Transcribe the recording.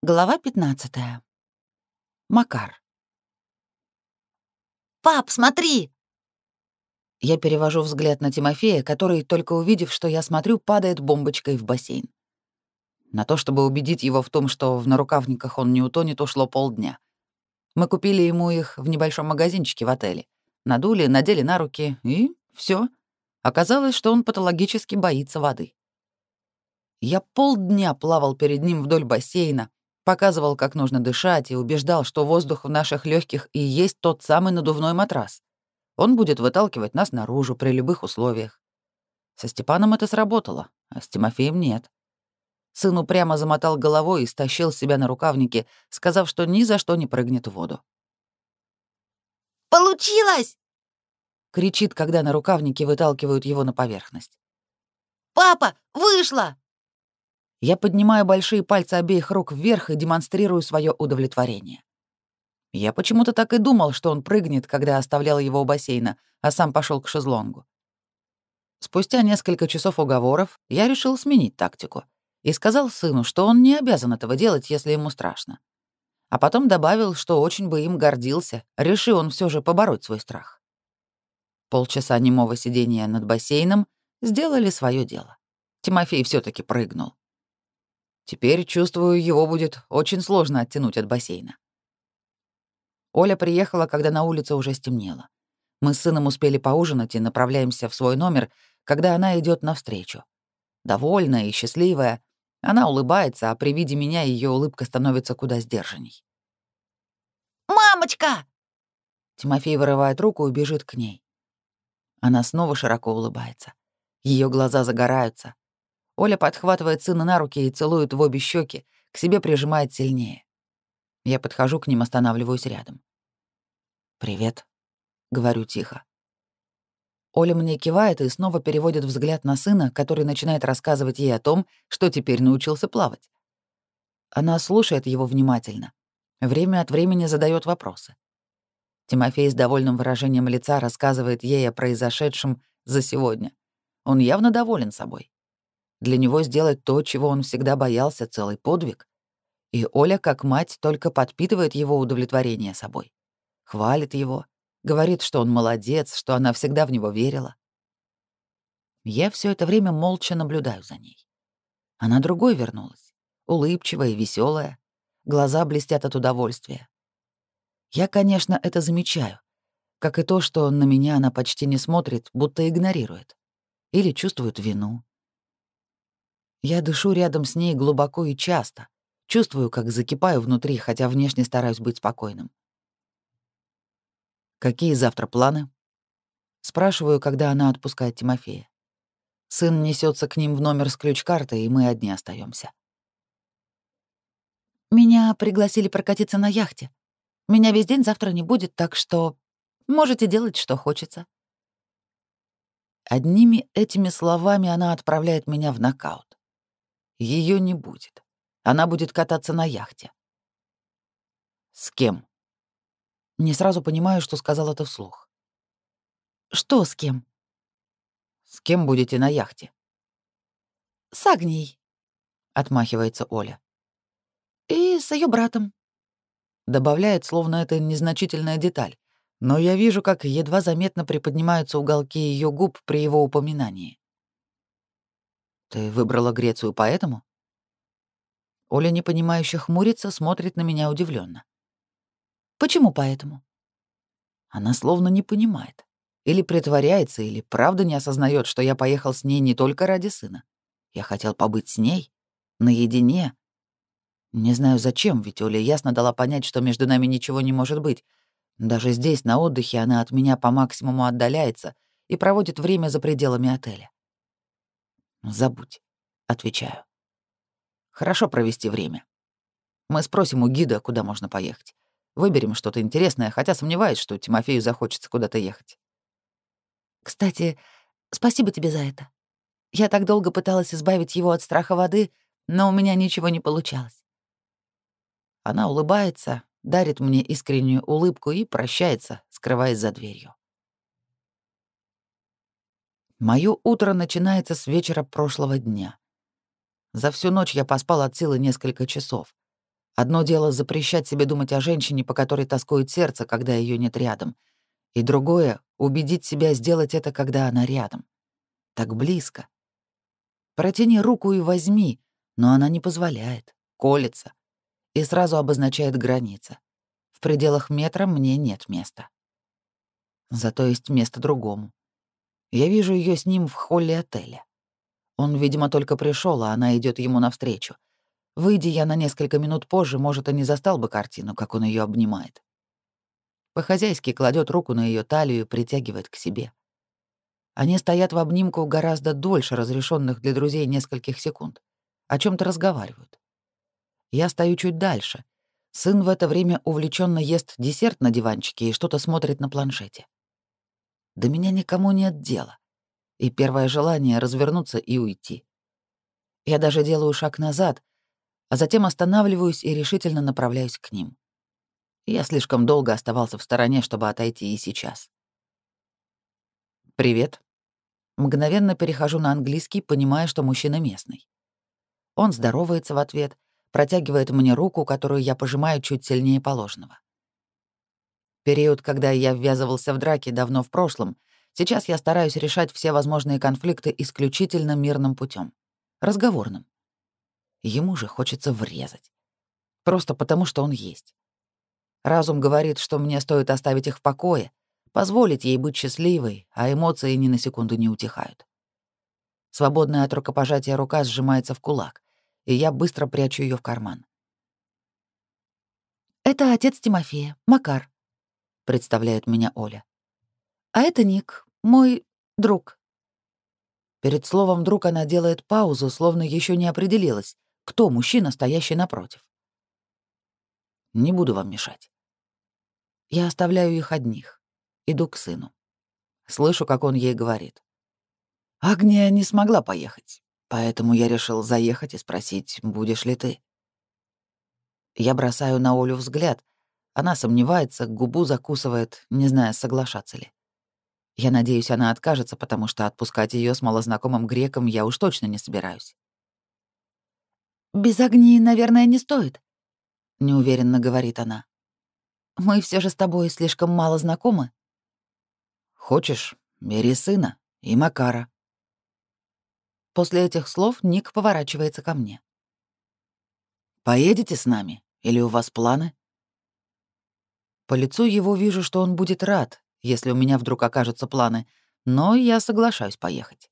Глава 15. Макар. «Пап, смотри!» Я перевожу взгляд на Тимофея, который, только увидев, что я смотрю, падает бомбочкой в бассейн. На то, чтобы убедить его в том, что в нарукавниках он не утонет, ушло полдня. Мы купили ему их в небольшом магазинчике в отеле. Надули, надели на руки, и все. Оказалось, что он патологически боится воды. Я полдня плавал перед ним вдоль бассейна, показывал, как нужно дышать, и убеждал, что воздух в наших легких и есть тот самый надувной матрас. Он будет выталкивать нас наружу при любых условиях. Со Степаном это сработало, а с Тимофеем нет. Сын упрямо замотал головой и стащил себя на рукавнике, сказав, что ни за что не прыгнет в воду. «Получилось!» — кричит, когда на рукавнике выталкивают его на поверхность. «Папа, вышло!» Я поднимаю большие пальцы обеих рук вверх и демонстрирую свое удовлетворение. Я почему-то так и думал, что он прыгнет, когда оставлял его у бассейна, а сам пошел к шезлонгу. Спустя несколько часов уговоров я решил сменить тактику и сказал сыну, что он не обязан этого делать, если ему страшно. А потом добавил, что очень бы им гордился, решил он все же побороть свой страх. Полчаса немого сидения над бассейном сделали свое дело. Тимофей все таки прыгнул. Теперь, чувствую, его будет очень сложно оттянуть от бассейна. Оля приехала, когда на улице уже стемнело. Мы с сыном успели поужинать и направляемся в свой номер, когда она идет навстречу. Довольная и счастливая, она улыбается, а при виде меня ее улыбка становится куда сдержанней. «Мамочка!» Тимофей вырывает руку и бежит к ней. Она снова широко улыбается. Ее глаза загораются, Оля подхватывает сына на руки и целует в обе щеки, к себе прижимает сильнее. Я подхожу к ним, останавливаюсь рядом. «Привет», — говорю тихо. Оля мне кивает и снова переводит взгляд на сына, который начинает рассказывать ей о том, что теперь научился плавать. Она слушает его внимательно. Время от времени задает вопросы. Тимофей с довольным выражением лица рассказывает ей о произошедшем за сегодня. Он явно доволен собой. Для него сделать то, чего он всегда боялся, целый подвиг. И Оля, как мать, только подпитывает его удовлетворение собой. Хвалит его, говорит, что он молодец, что она всегда в него верила. Я все это время молча наблюдаю за ней. Она другой вернулась, улыбчивая и веселая, глаза блестят от удовольствия. Я, конечно, это замечаю, как и то, что на меня она почти не смотрит, будто игнорирует. Или чувствует вину. Я дышу рядом с ней глубоко и часто, чувствую, как закипаю внутри, хотя внешне стараюсь быть спокойным. «Какие завтра планы?» Спрашиваю, когда она отпускает Тимофея. Сын несется к ним в номер с ключ-картой, и мы одни остаемся. «Меня пригласили прокатиться на яхте. Меня весь день завтра не будет, так что можете делать, что хочется». Одними этими словами она отправляет меня в нокаут. Ее не будет. Она будет кататься на яхте. С кем? Не сразу понимаю, что сказал это вслух. Что с кем? С кем будете на яхте? С Агнией, отмахивается Оля. И с ее братом. Добавляет, словно это незначительная деталь, но я вижу, как едва заметно приподнимаются уголки ее губ при его упоминании. Ты выбрала Грецию поэтому? Оля, непонимающе хмурится, смотрит на меня удивленно. Почему поэтому? Она словно не понимает. Или притворяется, или правда не осознает, что я поехал с ней не только ради сына. Я хотел побыть с ней, наедине. Не знаю зачем, ведь Оля ясно дала понять, что между нами ничего не может быть. Даже здесь, на отдыхе, она от меня по максимуму отдаляется и проводит время за пределами отеля. Забудь, отвечаю. Хорошо провести время. Мы спросим у гида, куда можно поехать. Выберем что-то интересное, хотя сомневаюсь, что Тимофею захочется куда-то ехать. Кстати, спасибо тебе за это. Я так долго пыталась избавить его от страха воды, но у меня ничего не получалось. Она улыбается, дарит мне искреннюю улыбку и прощается, скрываясь за дверью. Моё утро начинается с вечера прошлого дня. За всю ночь я поспал от силы несколько часов, Одно дело запрещать себе думать о женщине, по которой тоскует сердце, когда ее нет рядом, и другое — убедить себя сделать это, когда она рядом. Так близко. Протяни руку и возьми, но она не позволяет, колется и сразу обозначает граница. В пределах метра мне нет места. Зато есть место другому. Я вижу ее с ним в холле отеля. Он, видимо, только пришел, а она идет ему навстречу. Выйди я на несколько минут позже, может, и не застал бы картину, как он ее обнимает. По-хозяйски кладет руку на ее талию и притягивает к себе. Они стоят в обнимку гораздо дольше разрешенных для друзей нескольких секунд. О чем то разговаривают. Я стою чуть дальше. Сын в это время увлеченно ест десерт на диванчике и что-то смотрит на планшете. До меня никому нет дела. И первое желание — развернуться и уйти. Я даже делаю шаг назад, а затем останавливаюсь и решительно направляюсь к ним. Я слишком долго оставался в стороне, чтобы отойти и сейчас. «Привет». Мгновенно перехожу на английский, понимая, что мужчина местный. Он здоровается в ответ, протягивает мне руку, которую я пожимаю чуть сильнее положенного. Период, когда я ввязывался в драки, давно в прошлом. Сейчас я стараюсь решать все возможные конфликты исключительно мирным путем, разговорным. Ему же хочется врезать. Просто потому, что он есть. Разум говорит, что мне стоит оставить их в покое, позволить ей быть счастливой, а эмоции ни на секунду не утихают. Свободная от рукопожатия рука сжимается в кулак, и я быстро прячу ее в карман. «Это отец Тимофея, Макар», — представляет меня Оля. «А это Ник, мой друг». Перед словом «друг» она делает паузу, словно еще не определилась, кто мужчина, стоящий напротив. Не буду вам мешать. Я оставляю их одних. Иду к сыну. Слышу, как он ей говорит. Агния не смогла поехать, поэтому я решил заехать и спросить, будешь ли ты. Я бросаю на Олю взгляд. Она сомневается, губу закусывает, не зная, соглашаться ли. Я надеюсь, она откажется, потому что отпускать ее с малознакомым греком я уж точно не собираюсь. «Без огни, наверное, не стоит», — неуверенно говорит она. «Мы все же с тобой слишком мало знакомы». «Хочешь, бери сына и Макара». После этих слов Ник поворачивается ко мне. «Поедете с нами? Или у вас планы?» По лицу его вижу, что он будет рад, если у меня вдруг окажутся планы, но я соглашаюсь поехать.